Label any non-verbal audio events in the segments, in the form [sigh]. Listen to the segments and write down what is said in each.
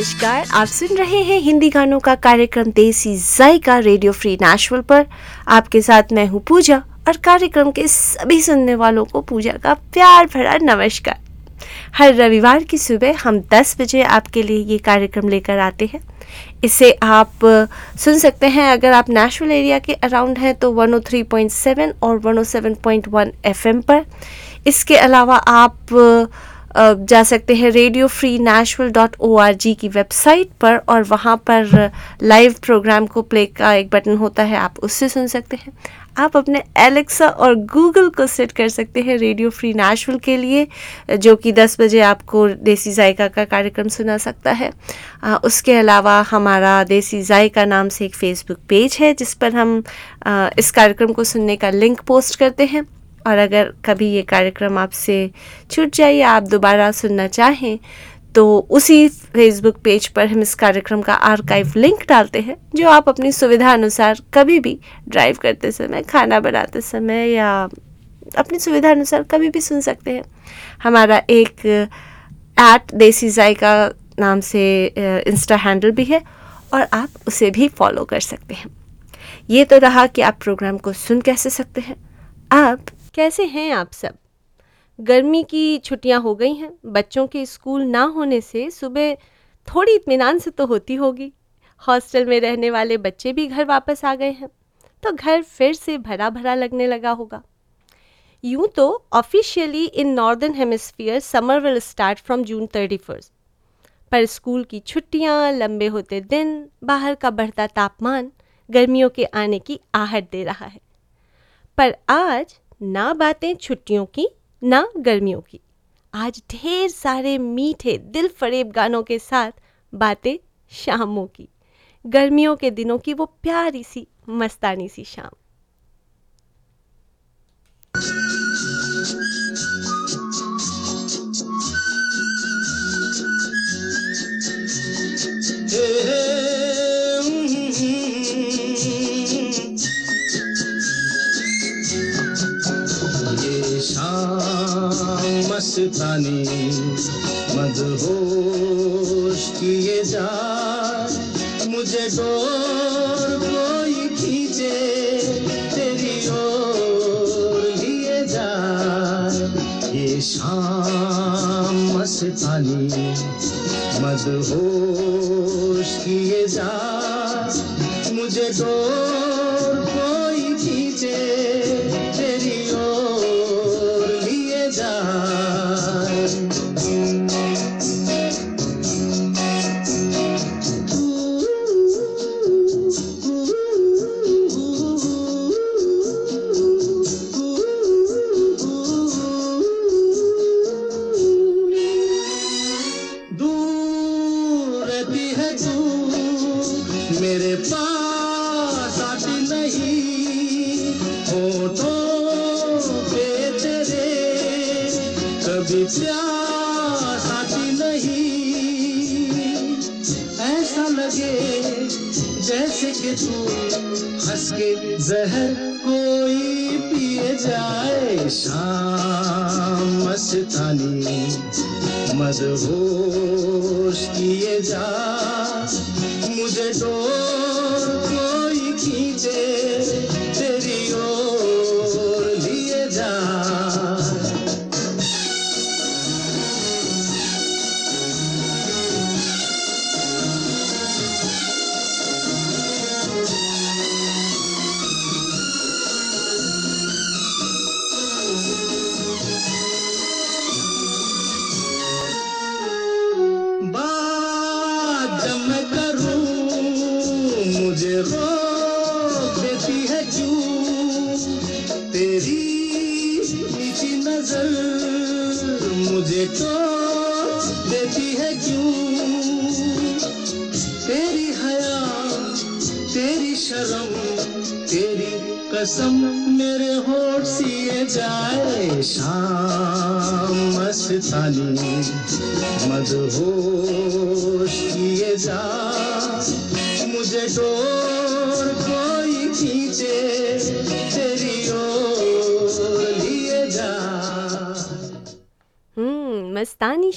नमस्कार, आप सुन रहे हैं हिंदी गानों का कार्यक्रम देसी जायका रेडियो फ्री नेशनल पर। आपके साथ मैं हूँ पूजा और कार्यक्रम के सभी सुनने वालों को पूजा का प्यार भरा नमस्कार। हर रविवार की सुबह हम 10 बजे आपके लिए ये कार्यक्रम लेकर आते हैं। इसे आप सुन सकते हैं अगर आप नेशनल एरिया के अराउंड हैं तो 103.7 और 107.1 एफएम पर। इसके अलावा आप जा सकते हैं radio free national dot O R G की वेबसाइट पर और वहाँ पर लाइव प्रोग्राम को प्ले का एक बटन होता है आप उससे सुन सकते हैं। आप अपने एलेक्सा और गूगल को सेट कर सकते हैं रेडियो फ्री नेशनल के लिए जो कि 10 बजे आपको देसी जायका का कार्यक्रम सुना सकता है। आ, उसके अलावा हमारा देसी जायका नाम से एक फेसबुक पेज है जिस पर हम आ, इस कार्यक्रम को सुनने का लिंक पोस्ट करते हैं। और अगर कभी ये कार्यक्रम आपसे छूट जाए या आप दोबारा सुनना चाहें तो उसी फेसबुक पेज पर हम इस कार्यक्रम का आर्काइव लिंक डालते हैं, जो आप अपनी सुविधा अनुसार कभी भी ड्राइव करते समय, खाना बनाते समय या अपनी सुविधा अनुसार कभी भी सुन सकते हैं। हमारा एक एट देसी जायका नाम से इंस्टा हैंडल भी है और आप उसे भी फॉलो कर सकते हैं। ये तो रहा कि आप प्रोग्राम को सुन कैसे सकते हैं। अब कैसे हैं आप सब? गर्मी की छुट्टियाँ हो गई हैं। बच्चों के स्कूल ना होने से सुबह थोड़ी इतमान से तो होती होगी। हॉस्टल में रहने वाले बच्चे भी घर वापस आ गए हैं। तो घर फिर से भरा भरा लगने लगा होगा। यूँ तो officially in northern hemisphere summer will start from June thirty first पर स्कूल की छुट्टियाँ, लंबे होते दिन, बाहर का बढ़ता तापमान गर्मियों के आने की आहट दे रहा है। पर आज ना बातें छुट्टियों की, ना गर्मियों की। आज ढेर सारे मीठे दिल फरेब गानों के साथ बातें शामों की। गर्मियों के दिनों की वो प्यारी सी, मस्तानी सी शाम। मस्तानी मदहोश किए जा। मुझे डोर कोई खींचे, तेरी ओर लिए जा। ये शाम मस्तानी किए जा। मुझे डोर मस्तानी मदहोश किए जा। मुझे डोर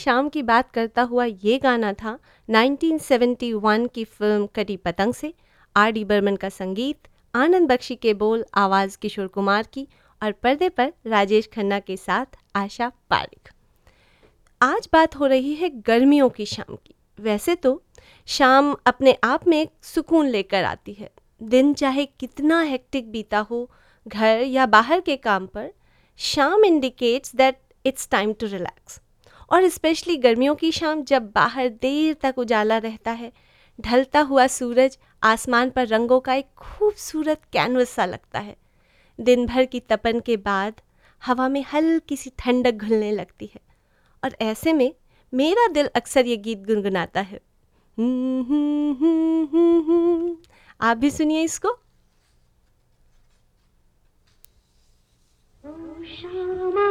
शाम की बात करता हुआ ये गाना था 1971 की फ़िल्म कटी पतंग से। आर डी बर्मन का संगीत, आनंद बख्शी के बोल, आवाज़ किशोर कुमार की और पर्दे पर राजेश खन्ना के साथ आशा पारिक। आज बात हो रही है गर्मियों की शाम की। वैसे तो शाम अपने आप में सुकून लेकर आती है। दिन चाहे कितना हेक्टिक बीता हो, घर या बाहर के काम पर, शाम indicates that it's time to relax और स्पेशली गर्मियों की शाम जब बाहर देर तक उजाला रहता है, ढलता हुआ सूरज आसमान पर रंगों का एक खूबसूरत कैनवस सा लगता है। दिन भर की तपन के बाद हवा में हल्की सी ठंडक घुलने लगती है और ऐसे में मेरा दिल अक्सर ये गीत गुनगुनाता है। आप भी सुनिए इसको। मगर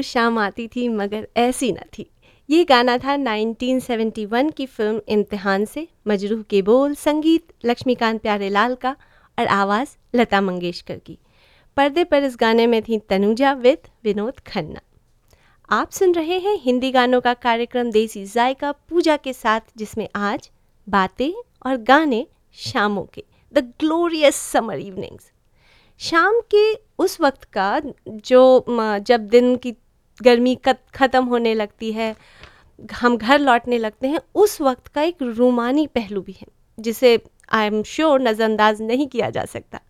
रोज़ शाम आती थी, मगर ऐसी न थी। ये गाना था 1971 की फ़िल्म इम्तिहान से, मजरूह के बोल, संगीत, लक्ष्मीकांत प्यारेलाल का और आवाज़ लता मंगेशकर की। पर्दे पर इस गाने में थी तनुजा विद विनोद खन्ना। आप सुन रहे हैं हिंदी गानों का कार्यक्रम देसी जायका पूजा के साथ, जिसमें आज बातें और गाने शामों के द ग्लोरियस समर इवनिंग्स शाम के उस वक्त का जो जब दिन की गर्मी ख़त्म होने लगती है, हम घर लौटने लगते हैं, उस वक्त का एक रूमानी पहलू भी है, जिसे आई एम श्योर नज़रअंदाज नहीं किया जा सकता।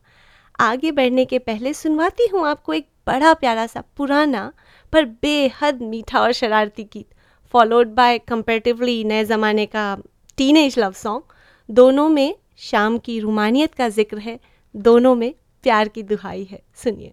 आगे बढ़ने के पहले सुनवाती हूँ आपको एक बड़ा प्यारा सा पुराना, पर बेहद मीठा और शरारती गीत फॉलोड बाय कंपेरेटिवली नए ज़माने का टीन एज लव सॉन्ग दोनों में शाम की रूमानियत का ज़िक्र है, दोनों में प्यार की दुहाई है। सुनिए।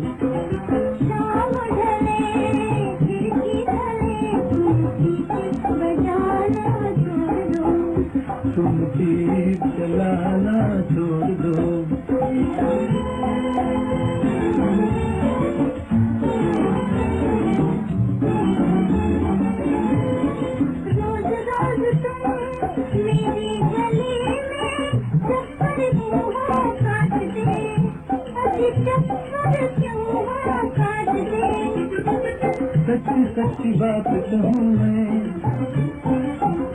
सच्ची बात कहूँ मैं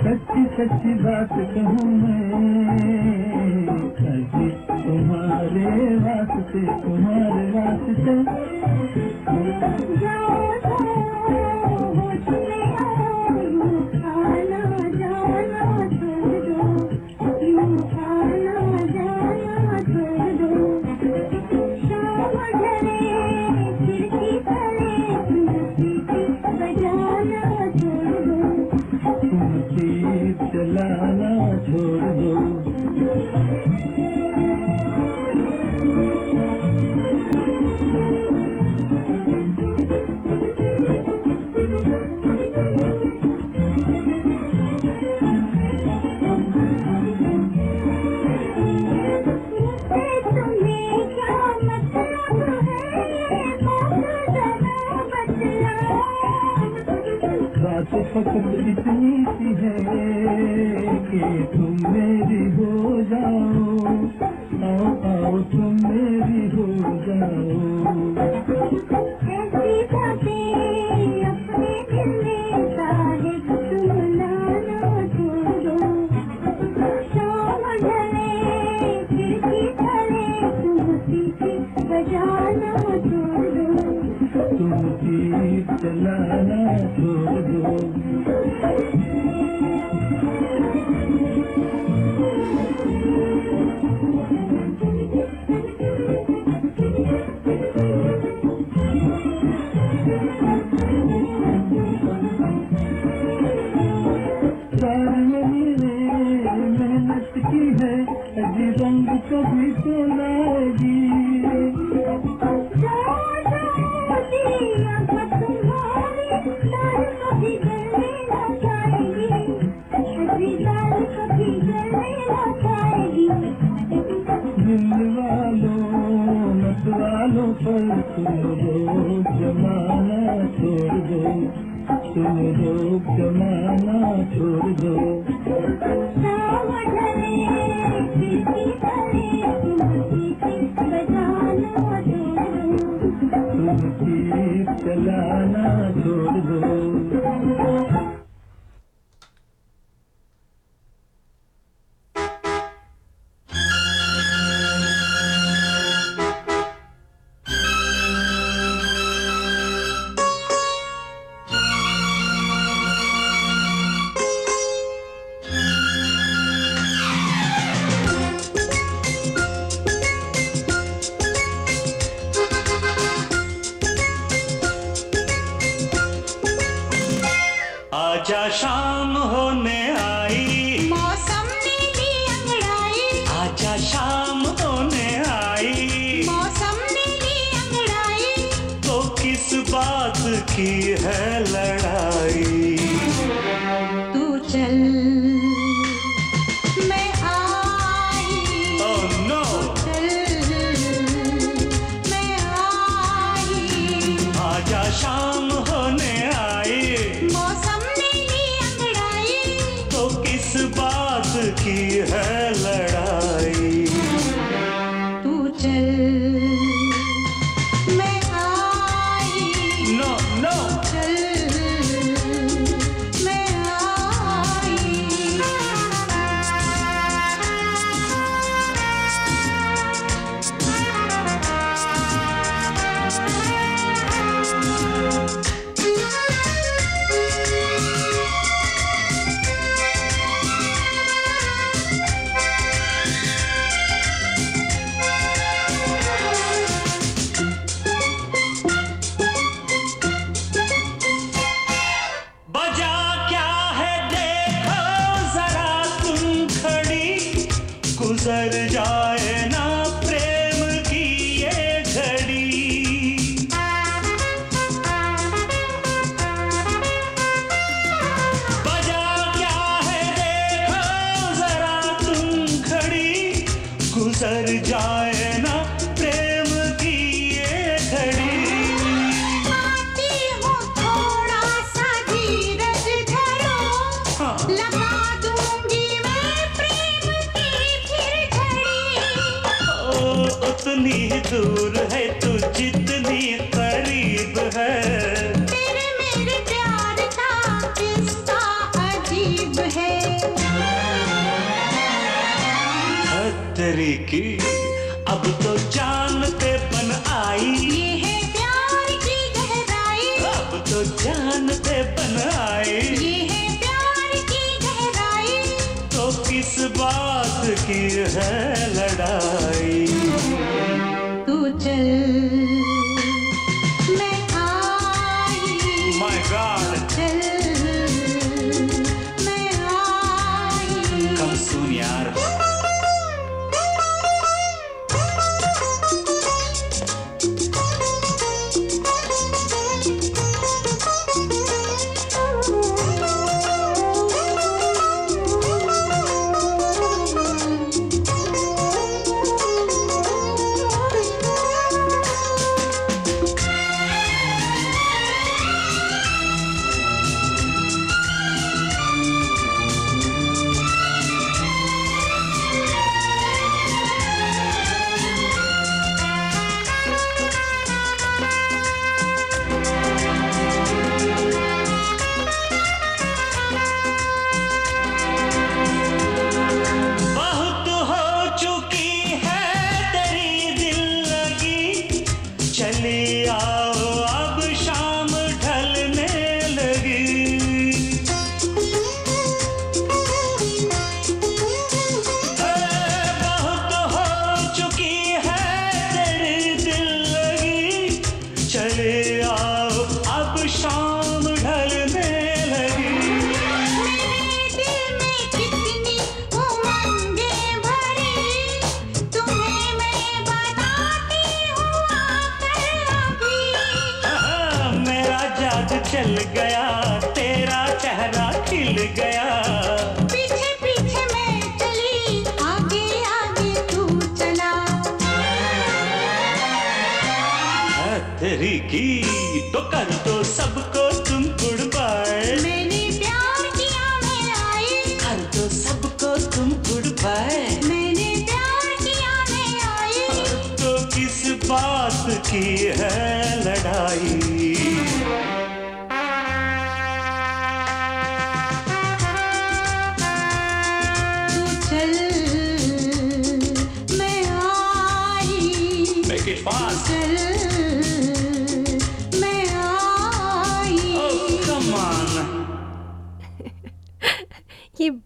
सच्ची सच्ची बात कहूँ मैं। तुम्हारे वास्ते तुम्हारे वास्ते इतनी सी है कि तुम मेरी हो जाओ। आओ तुम मेरी हो जाओ। जाए ना प्रेम की ये घड़ी। हूँ थोड़ा सा धीरज धरो। हाँ। लगा दूँगी मैं प्रेम की फिर घड़ी। ओ, उतनी दूर है तू जितनी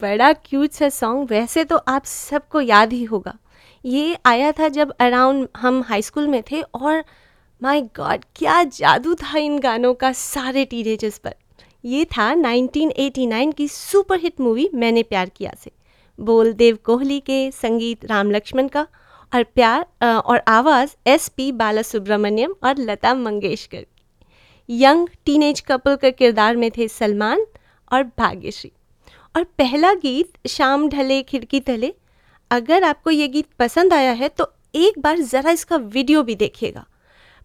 बड़ा क्यूट सा सॉन्ग वैसे तो आप सबको याद ही होगा। ये आया था जब अराउंड हम हाई स्कूल में थे और माय गॉड क्या जादू था इन गानों का सारे टीनेजर्स पर। ये था 1989 की सुपर हिट मूवी मैंने प्यार किया से। बोल देव कोहली के संगीत राम लक्ष्मण का और प्यार और आवाज़ एस पी बाला सुब्रमण्यम और लता मंगेशकर की। यंग टीनेज कपल के किरदार में थे सलमान और भाग्यश्री। और पहला गीत, शाम ढले, खिड़की तले। अगर आपको ये गीत पसंद आया है तो एक बार ज़रा इसका वीडियो भी देखिएगा।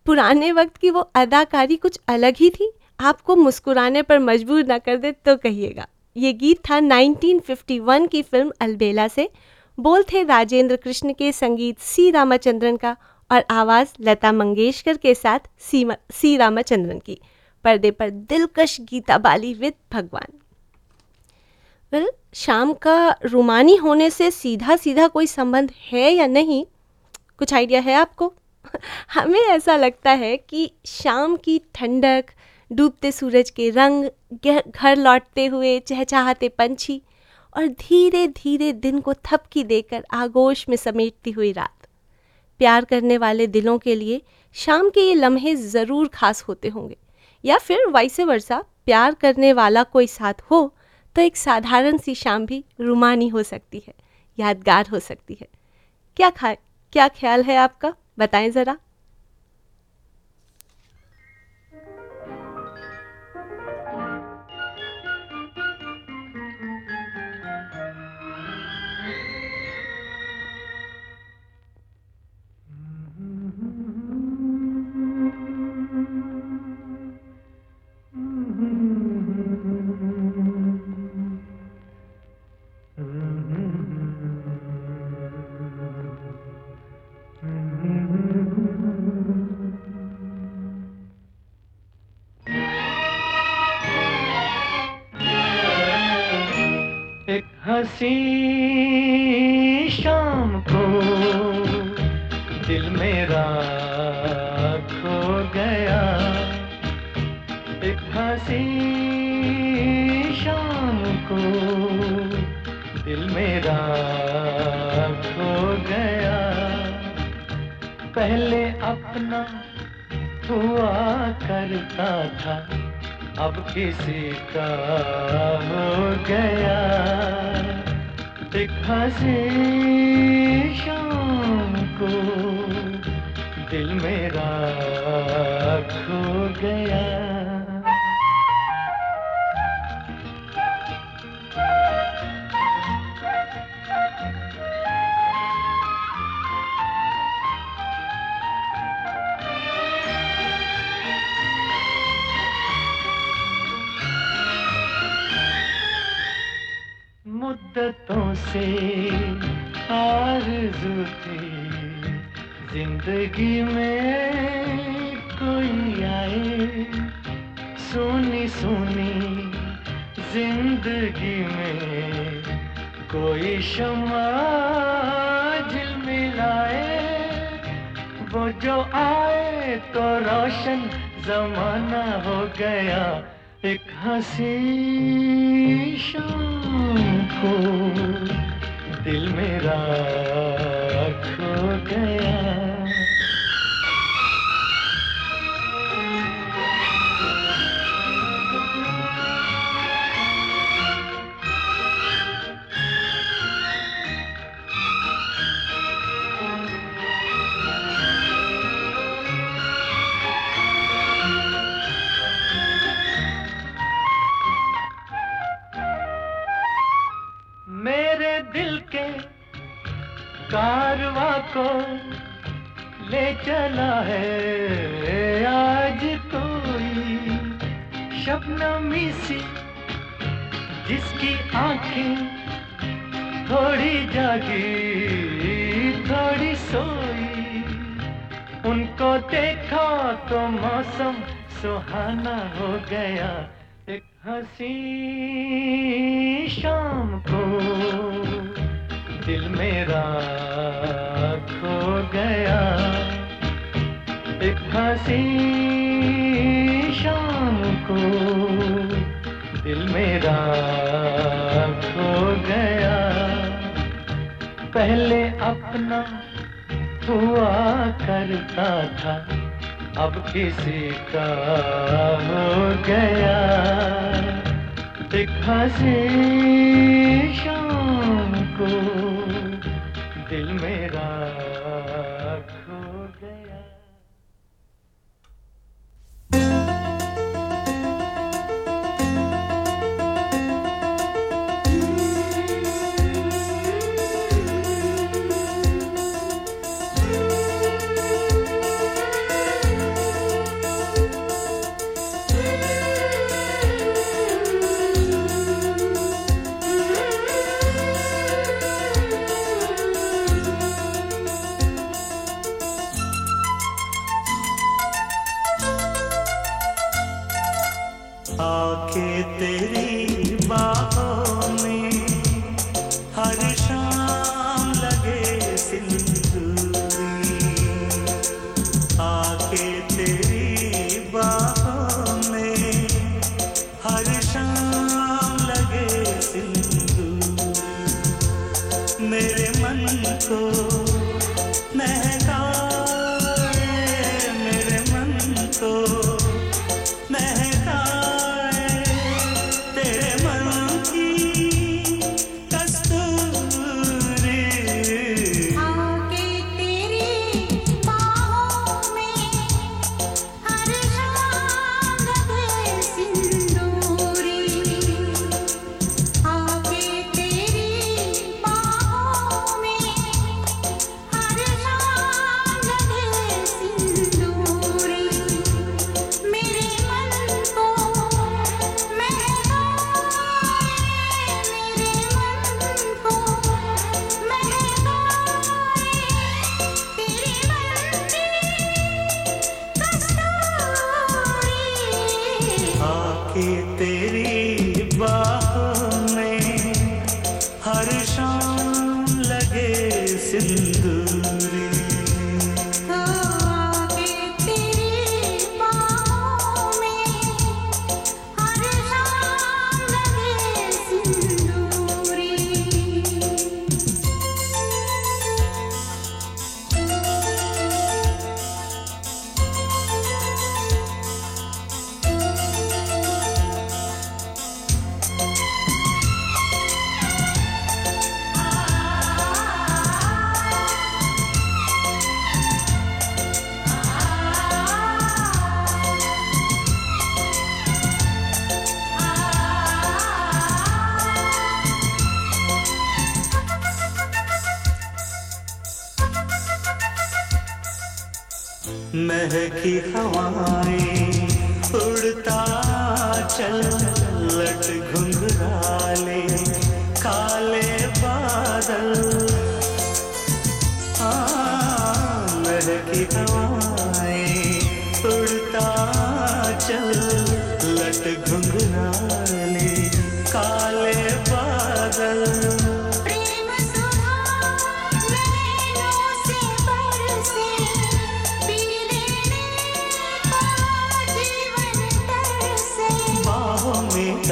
पुराने वक्त की वो अदाकारी कुछ अलग ही थी। आपको मुस्कुराने पर मजबूर ना कर दे तो कहिएगा। ये गीत था 1951 की फ़िल्म अलबेला से। बोल थे राजेंद्र कृष्ण के संगीत सी रामाचंद्रन का और आवाज़ लता मंगेशकर के साथ सीमा, सी रामाचंद्रन की। पर्दे पर दिलकश गीता बाली विद भगवान। वेल शाम का रुमानी होने से सीधा सीधा कोई संबंध है या नहीं? कुछ आइडिया है आपको? [laughs] हमें ऐसा लगता है कि शाम की ठंडक, डूबते सूरज के रंग घर लौटते हुए चहचहाते पंछी और धीरे धीरे दिन को थपकी देकर आगोश में समेटती हुई रात। प्यार करने वाले दिलों के लिए शाम के ये लम्हे ज़रूर खास होते होंगे। या फिर वाइसे वर्षा प्यार करने वाला कोई साथ हो तो एक साधारण सी शाम भी रुमानी हो सकती है, यादगार हो सकती है। क्या खा, क्या ख्याल है आपका? बताएँ ज़रा। हसी शाम को दिल मेरा खो गया। एक हसी शाम को दिल मेरा खो गया। पहले अपना हुआ करता था, अब किसी का हो गया। हँसी शाम को दिल मेरा खो गया। से आरज़ू थी ज़िंदगी में कोई आए, सोनी सोनी ज़िंदगी में कोई शमा मिलाए। वो जो आए तो रोशन जमाना हो गया एक हँसी शाम को। दिल मेरा खो गया। एक हँसी शाम को दिल मेरा खो गया। एक हँसी शाम को दिल मेरा खो गया। पहले अपना हुआ करता था। अब किसी का हो गया। दिखा से शाम को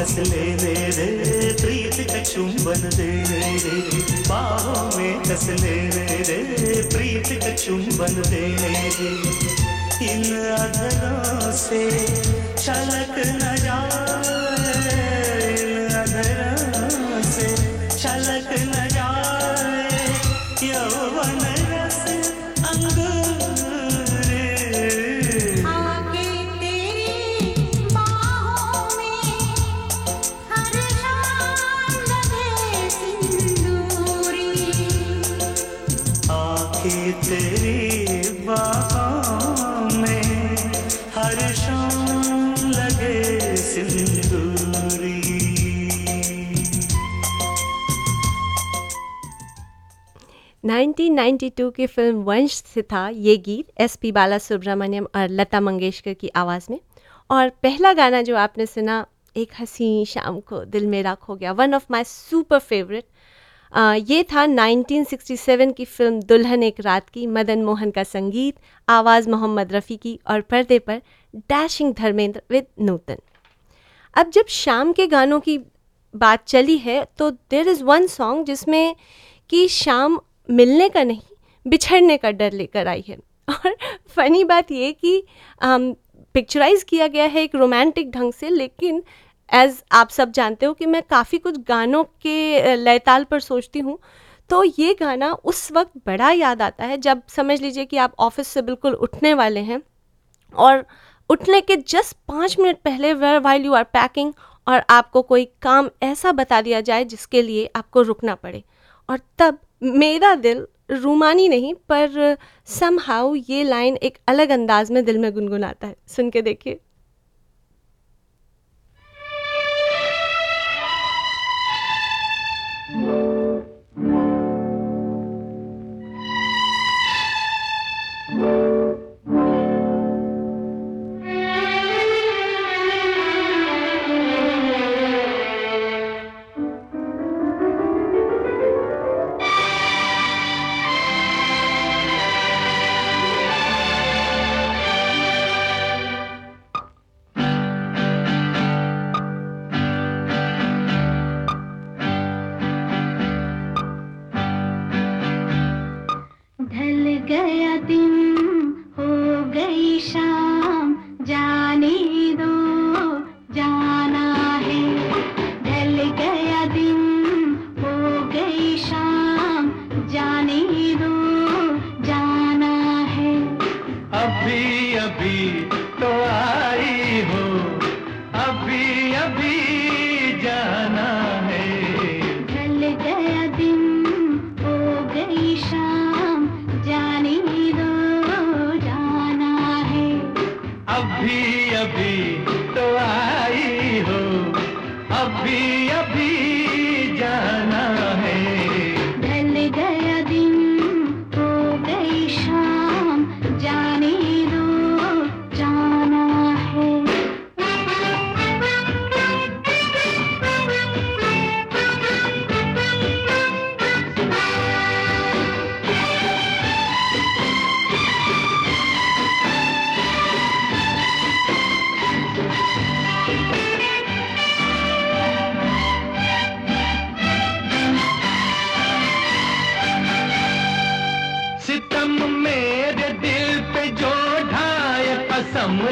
में ले रे रे, प्रीत का चुंबन दे रे रे। बाहों में कस ले रे रे, प्रीत का चुंबन दे रे रे। इन अधरों से छलक न जाए। 1992 की फ़िल्म वंश से था ये गीत, एस पी बाला सुब्रमण्यम और लता मंगेशकर की आवाज़ में। और पहला गाना जो आपने सुना, एक हसी शाम को दिल मेरा खो गया one of my super favourite ये था 1967 की फ़िल्म दुल्हन एक रात की, मदन मोहन का संगीत, आवाज़ मोहम्मद रफ़ी की और पर्दे पर डैशिंग धर्मेंद्र विद नूतन। अब जब शाम के गानों की बात चली है तो देर इज़ वन सॉन्ग जिसमें कि शाम मिलने का नहीं बिछड़ने का डर लेकर आई है। और फनी बात ये कि पिक्चराइज किया गया है एक रोमांटिक ढंग से लेकिन एज आप सब जानते हो कि मैं काफ़ी कुछ गानों के अ, लय ताल पर सोचती हूँ तो ये गाना उस वक्त बड़ा याद आता है जब समझ लीजिए कि आप ऑफ़िस से बिल्कुल उठने वाले हैं और उठने के जस्ट पाँच मिनट पहले where while you are packing और आपको कोई काम ऐसा बता दिया जाए जिसके लिए आपको रुकना पड़े। और तब मेरा दिल रूमानी नहीं, पर सम हाउ ये लाइन एक अलग अंदाज में दिल में गुनगुनाता है। सुन के देखिए।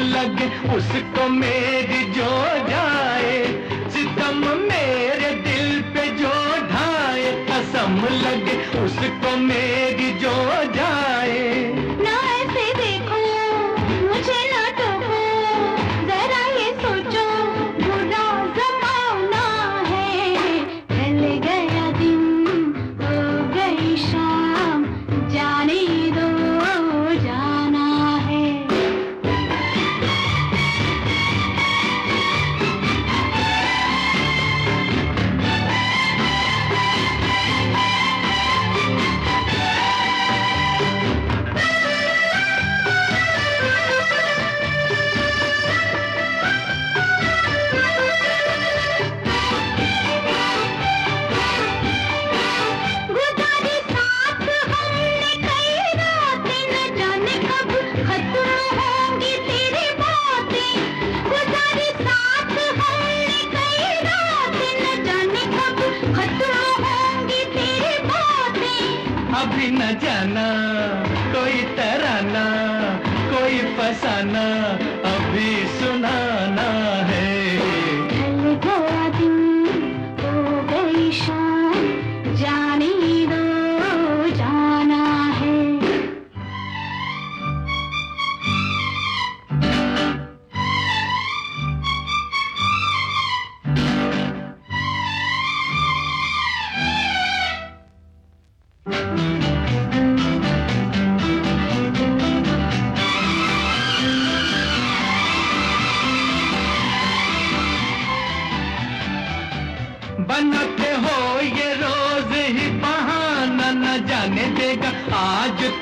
लगे, उसको मेरी जो जाए, सितम मेरे दिल पे जो ढाए, कसम लगे, उसको मेरी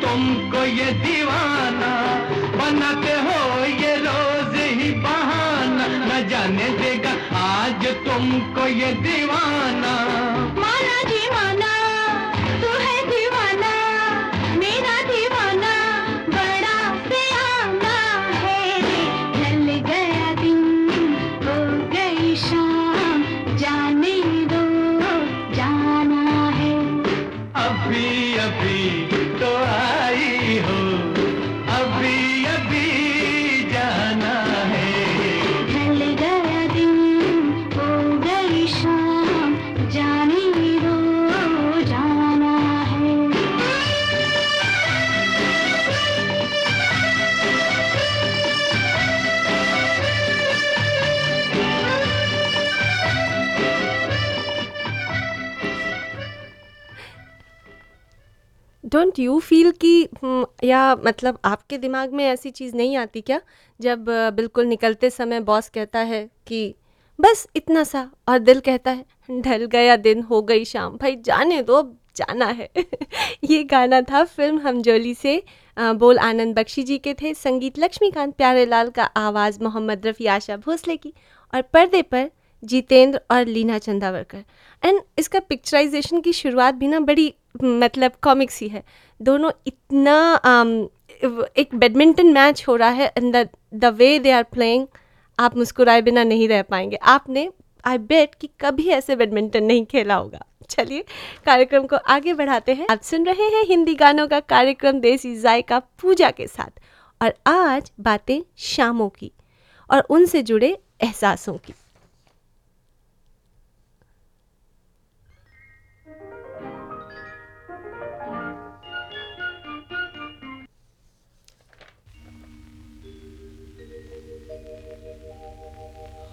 तुमको ये दीवाना, बनाते हो ये रोज ही बहाना। न जाने देगा आज तुमको ये दीवाना। डोंट यू फील कि हम्म, या मतलब आपके दिमाग में ऐसी चीज़ नहीं आती क्या? जब बिल्कुल निकलते समय बॉस कहता है कि बस इतना सा और दिल कहता है ढल गया दिन हो गई शाम भाई जाने दो जाना है। [laughs] ये गाना था फ़िल्म हमजोली से बोल आनंद बख्शी जी के थे संगीत लक्ष्मीकांत प्यारेलाल का आवाज़ मोहम्मद रफ़ी आशा भोसले की और पर्दे पर जितेंद्र और लीना चंदावरकर। एंड इसका पिक्चराइजेशन की शुरुआत भी ना बड़ी मतलब कॉमिक्स ही है। दोनों इतना um, एक बैडमिंटन मैच हो रहा है and the way they are playing आप मुस्कुराए बिना नहीं रह पाएँगे। आपने आई बेट कि कभी ऐसे बैडमिंटन नहीं खेला होगा। चलिए कार्यक्रम को आगे बढ़ाते हैं। आप सुन रहे हैं हिंदी गानों का कार्यक्रम देसी जायका पूजा के साथ। और आज बातें शामों की और उनसे जुड़े एहसासों की।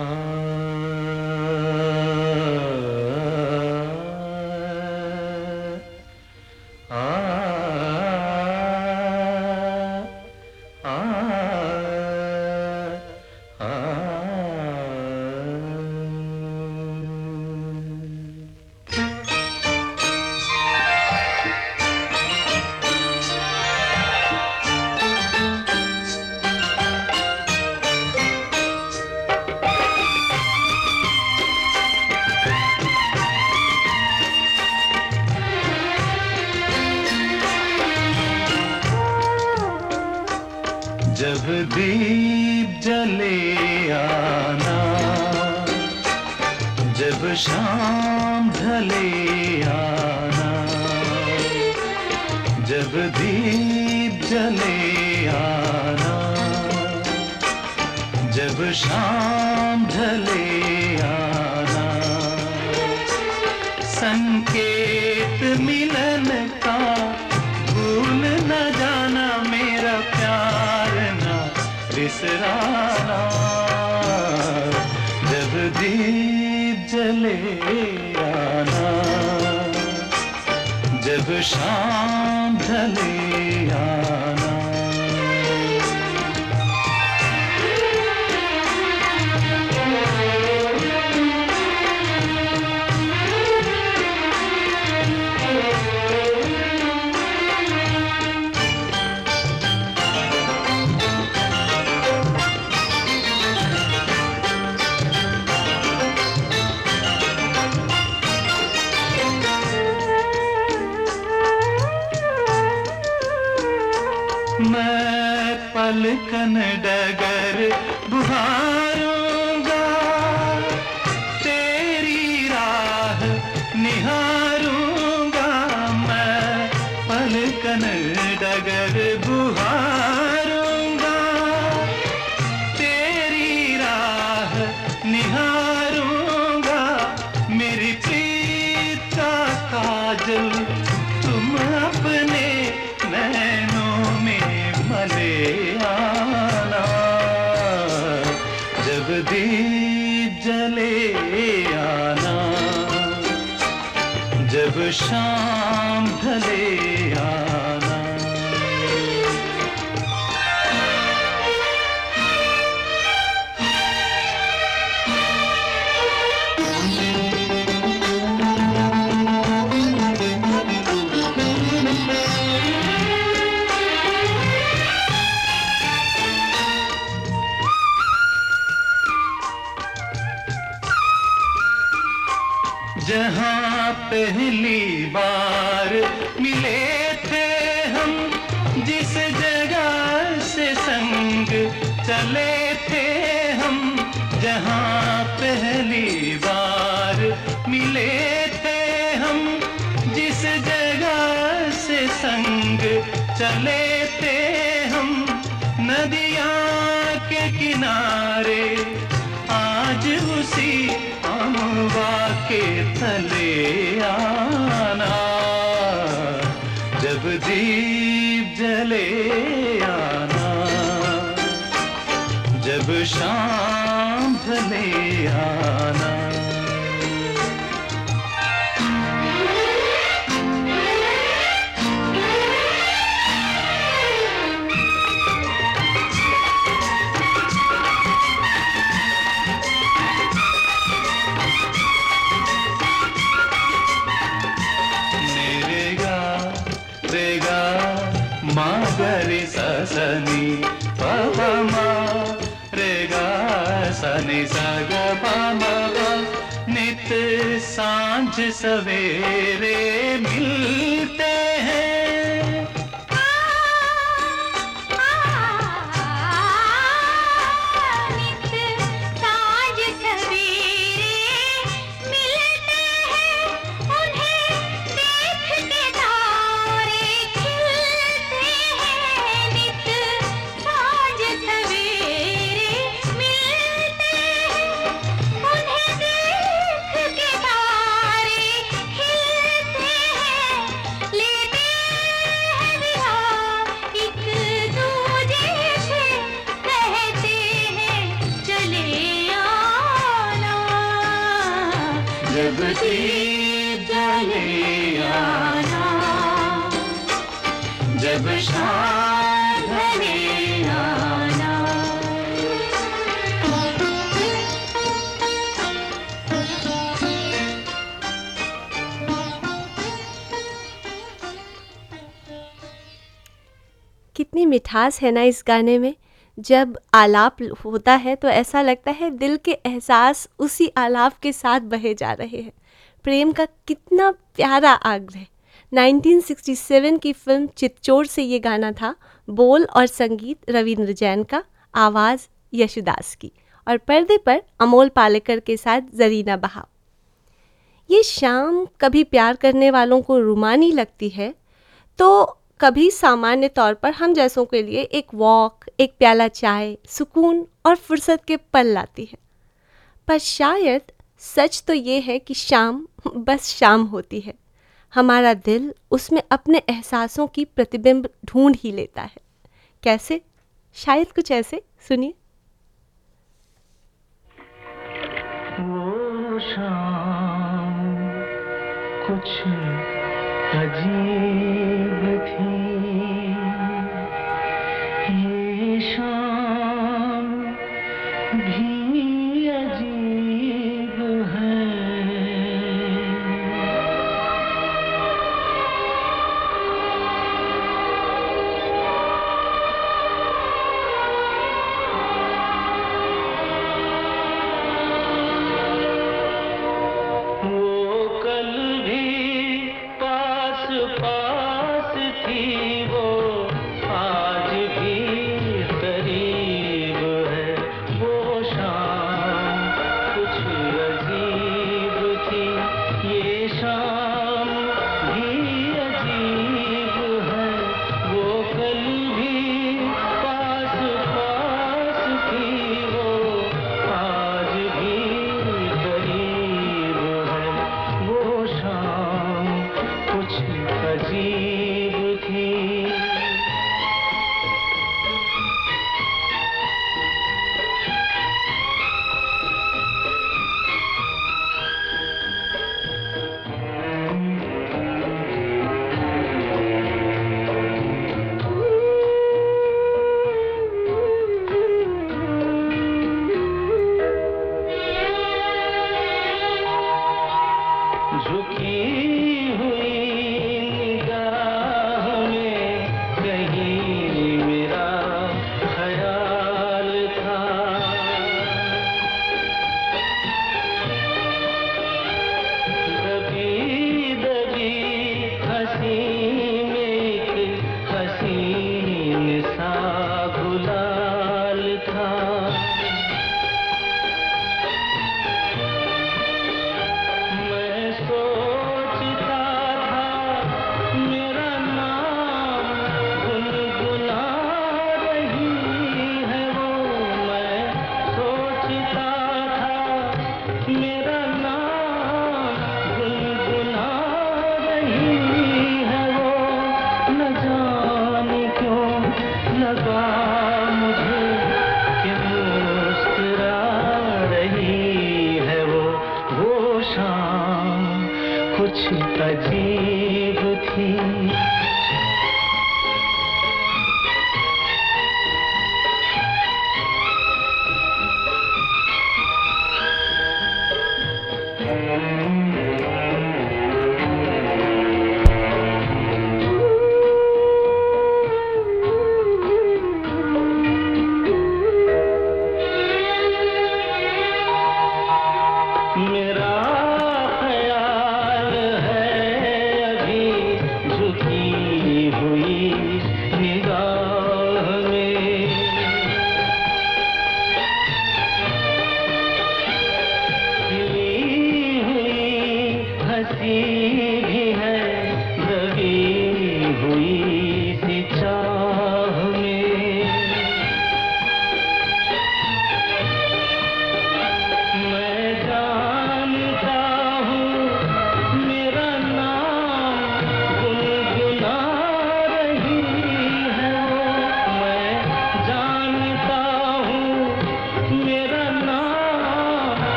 जब मैं पलकन डगर गुजारूं सवेरे मिठास है ना इस गाने में? जब आलाप होता है तो ऐसा लगता है दिल के एहसास उसी आलाप के साथ बहे जा रहे हैं। प्रेम का कितना प्यारा आग्रह। 1967 की फ़िल्म चितचोर से ये गाना था। बोल और संगीत रविंद्र जैन का, आवाज़ यशुदास की और पर्दे पर अमोल पालेकर के साथ जरीना बहा ये शाम कभी प्यार करने वालों को रुमानी लगती है तो कभी सामान्य तौर पर हम जैसों के लिए एक वॉक एक प्याला चाय, सुकून और फुर्सत के पल लाती है। पर शायद सच तो ये है कि शाम, बस शाम होती है। हमारा दिल उसमें अपने एहसासों की प्रतिबिंब ढूंढ ही लेता है। कैसे? शायद कुछ ऐसे। सुनिए। कुछ अजीब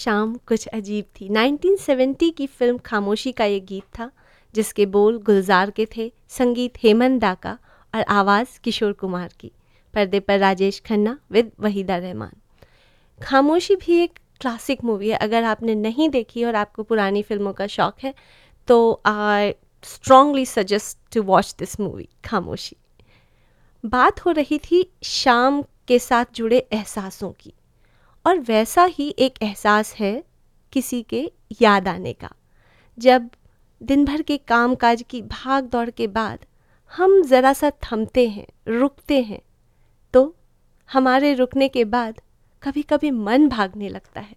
शाम कुछ अजीब थी। 1970 की फ़िल्म खामोशी का ये गीत था, जिसके बोल गुलजार के थे, संगीत हेमंत दा का और आवाज़ किशोर कुमार की। पर्दे पर राजेश खन्ना विद वहीदा रहमान। खामोशी भी एक क्लासिक मूवी है। अगर आपने नहीं देखी और आपको पुरानी फ़िल्मों का शौक है तो I strongly suggest to watch this movie Khamoshi. बात हो रही थी शाम के साथ जुड़े एहसासों की। और वैसा ही एक एहसास है किसी के याद आने का। जब दिन भर के काम काज की भाग दौड़ के बाद हम ज़रा सा थमते हैं, रुकते हैं तो हमारे रुकने के बाद कभी कभी मन भागने लगता है।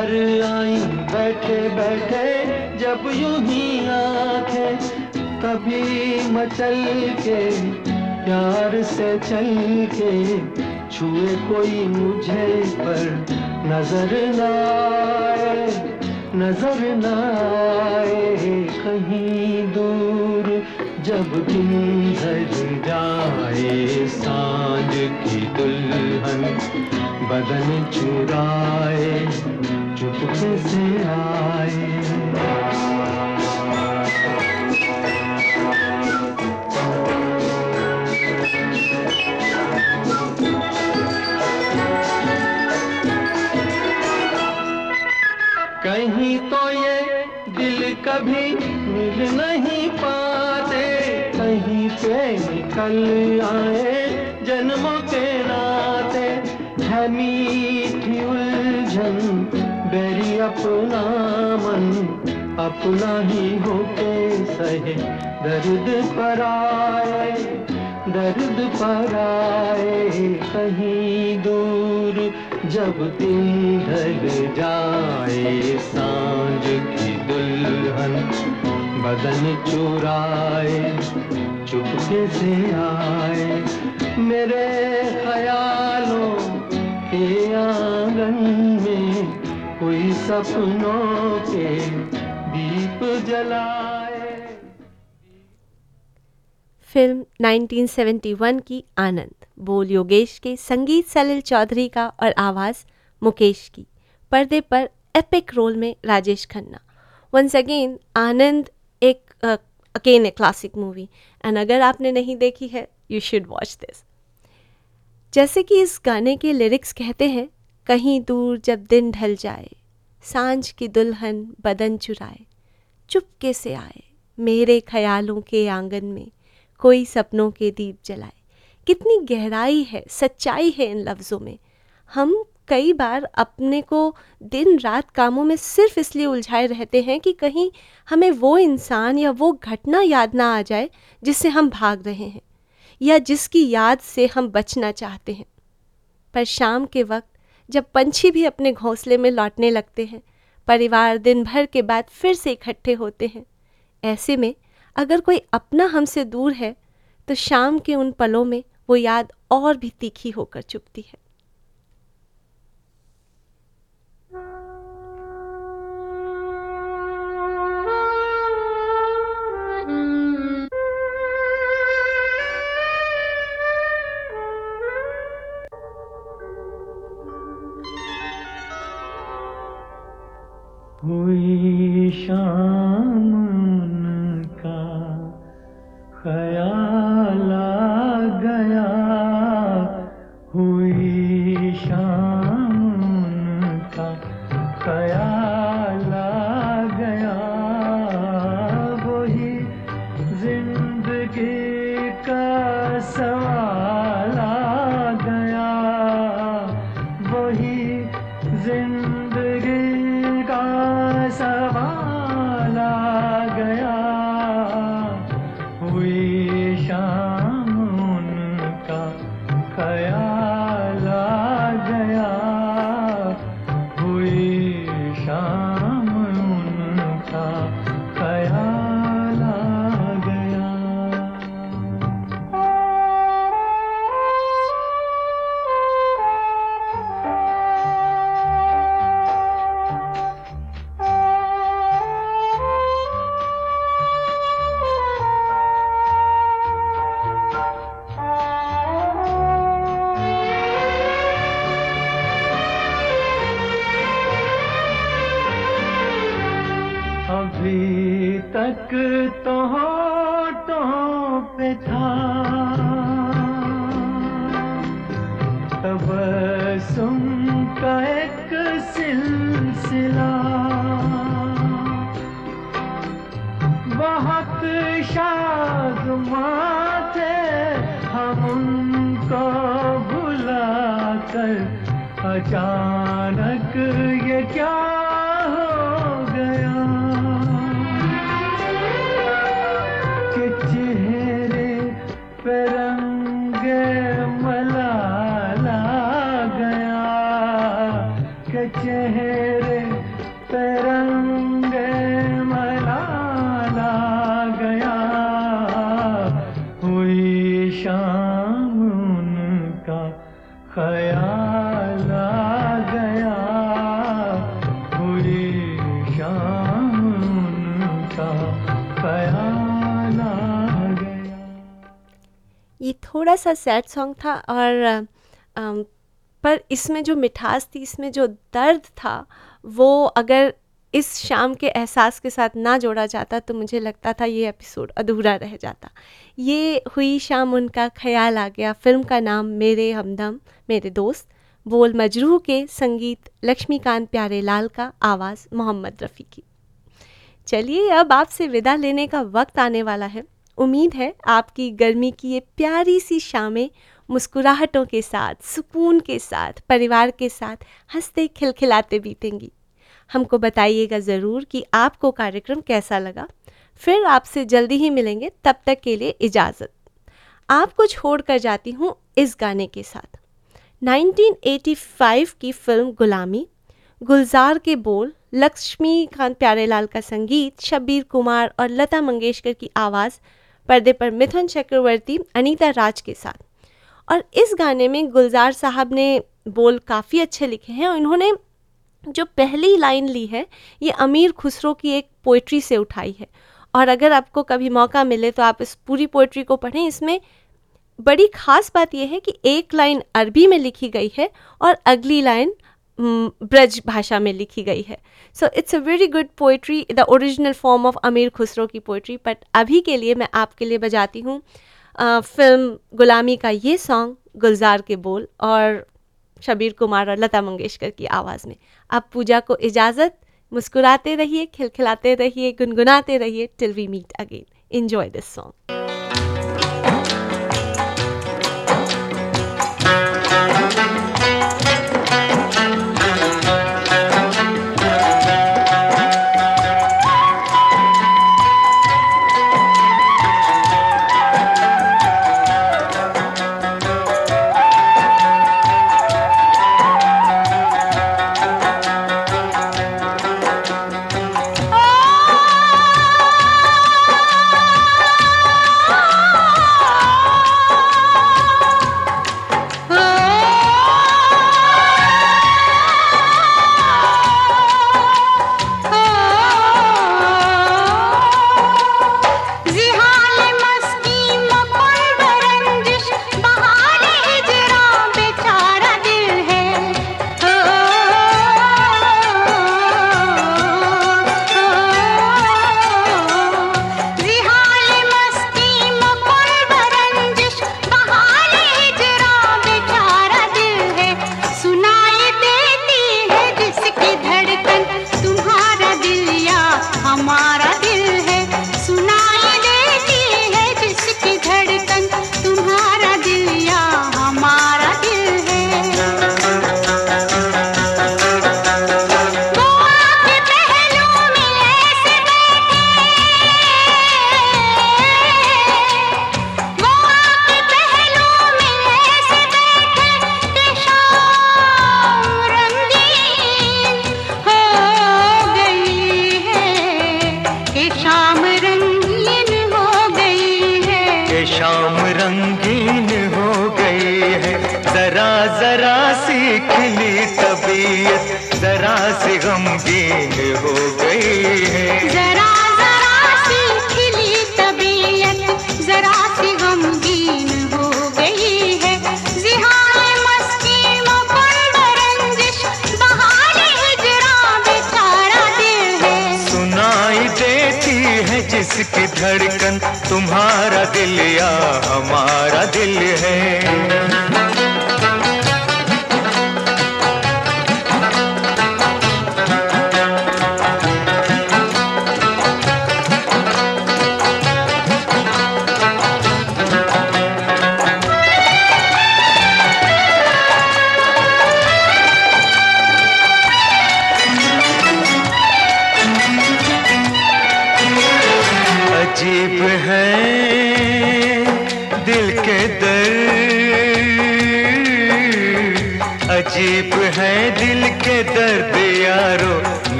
भर आई, बैठे बैठे, जब यूँ ही आँखें कभी मचल के प्यार से चल के छुए कोई मुझे पर नज़र न आए, नज़र न आए। कहीं दूर जब दिन ढल जाए, साँझ की दुल्हन बदन चुराए। चुपके से आए। कहीं तो ये दिल कभी मिल नहीं पाते, कहीं पे निकल आए जन्मों के नाते, है मीठी उलझन। अपना मन अपना ही होके सहे दर्द पर आए दर्द पर आए कहीं दूर जब दिन ढल जाए, साँझ की दुल्हन बदन चुराए, चुपके से आए। मेरे ख्यालों के आँगन में कोई सपनों के दीप जलाए। फ़िल्म 1971 की आनंद, बोल योगेश के संगीत सलिल चौधरी का और आवाज़ मुकेश की। पर्दे पर एपिक रोल में राजेश खन्ना। वंस अगेन आनंद एक again a classic movie and अगर आपने नहीं देखी है यू शुड वॉच दिस जैसे कि इस गाने के लिरिक्स कहते हैं कहीं दूर जब दिन ढल जाए, साँझ की दुल्हन बदन चुराए, चुपके से आए, मेरे ख्यालों के आँगन में कोई सपनों के दीप जलाए। कितनी गहराई है, सच्चाई है इन लफ्ज़ों में। हम कई बार अपने को दिन रात कामों में सिर्फ़ इसलिए उलझाए रहते हैं कि कहीं हमें वो इंसान या वो घटना याद ना आ जाए जिससे हम भाग रहे हैं, या जिसकी याद से हम बचना चाहते हैं। पर शाम के वक्त जब पंछी भी अपने घोंसले में लौटने लगते हैं, परिवार दिन भर के बाद फिर से इकट्ठे होते हैं। ऐसे में अगर कोई अपना हमसे दूर है तो शाम के उन पलों में वो याद और भी तीखी होकर चुपती है। हुई शाम उनका ख्याल। बहुत हम उनको भुला अचानक ये क्या थोड़ा सा सैड सॉन्ग था और पर इसमें जो मिठास थी, इसमें जो दर्द था, वो अगर इस शाम के एहसास के साथ ना जोड़ा जाता तो मुझे लगता था ये एपिसोड अधूरा रह जाता। ये हुई शाम उनका ख्याल आ गया, फ़िल्म का नाम मेरे हमदम, मेरे दोस्त, बोल मजरूह के संगीत, लक्ष्मीकांत प्यारे लाल का आवाज़, मोहम्मद रफ़ी की। चलिए, अब आपसे विदा लेने का वक्त आने वाला है। उम्मीद है आपकी गर्मी की ये प्यारी सी शामें मुस्कुराहटों के साथ, सुकून के साथ, परिवार के साथ हँसते, खिलखिलाते बीतेंगी। हमको बताइएगा ज़रूर कि आपको कार्यक्रम कैसा लगा। फिर आपसे जल्दी ही मिलेंगे। तब तक के लिए इजाज़त। आपको छोड़ कर जाती हूँ इस गाने के साथ। 1985 की फ़िल्म गुलामी, गुलजार के बोल, लक्ष्मीकांत प्यारेलाल का संगीत, शब्बीर कुमार और लता मंगेशकर की आवाज़ पर्दे पर मिथुन चक्रवर्ती अनीता राज के साथ। और इस गाने में गुलजार साहब ने बोल काफ़ी अच्छे लिखे हैं और इन्होंने जो पहली लाइन ली है, ये अमीर खुसरो की एक पोइट्री से उठाई है। और अगर आपको कभी मौका मिले तो आप इस पूरी पोइट्री को पढ़ें। इसमें बड़ी ख़ास बात यह है कि एक लाइन अरबी में लिखी गई है और अगली लाइन ब्रज भाषा में लिखी गई है। So it's a very good poetry the original form of Amir Khusro की पोइट्री बट अभी के लिए मैं आपके लिए बजाती हूँ फ़िल्म गुलामी का ये सॉन्ग गुलजार के बोल और शबीर कुमार और लता मंगेशकर की आवाज़ में। अब पूजा को इजाज़त, मुस्कुराते रहिए, खिलखिलाते रहिए, गुनगुनाते रहिए till we meet again enjoy this song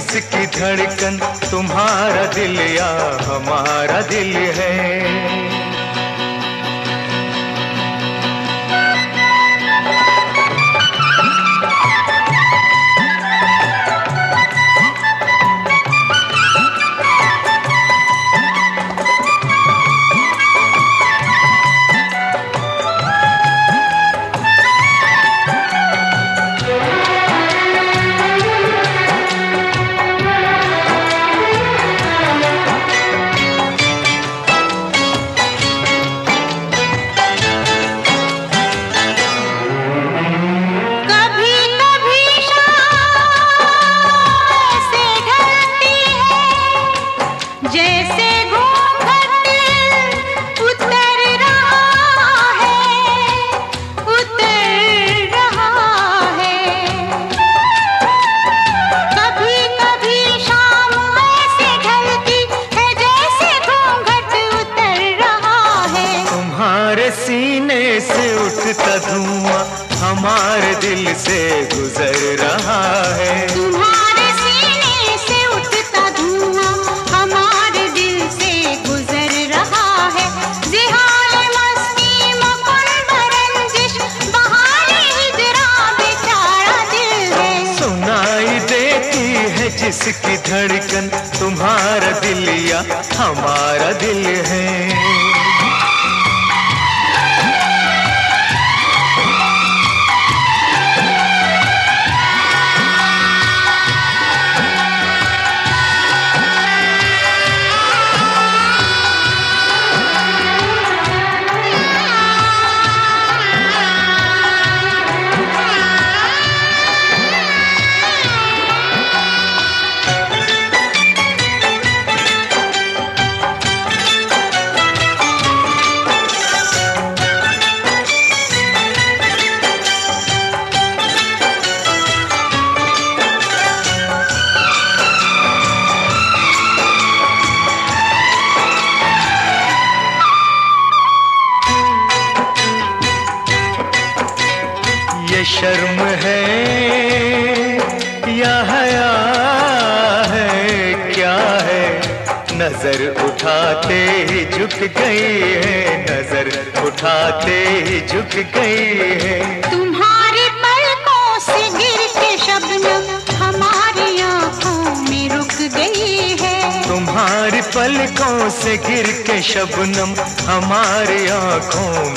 जिसकी धड़कन तुम्हारा दिल या हमारा दिल है। हमारी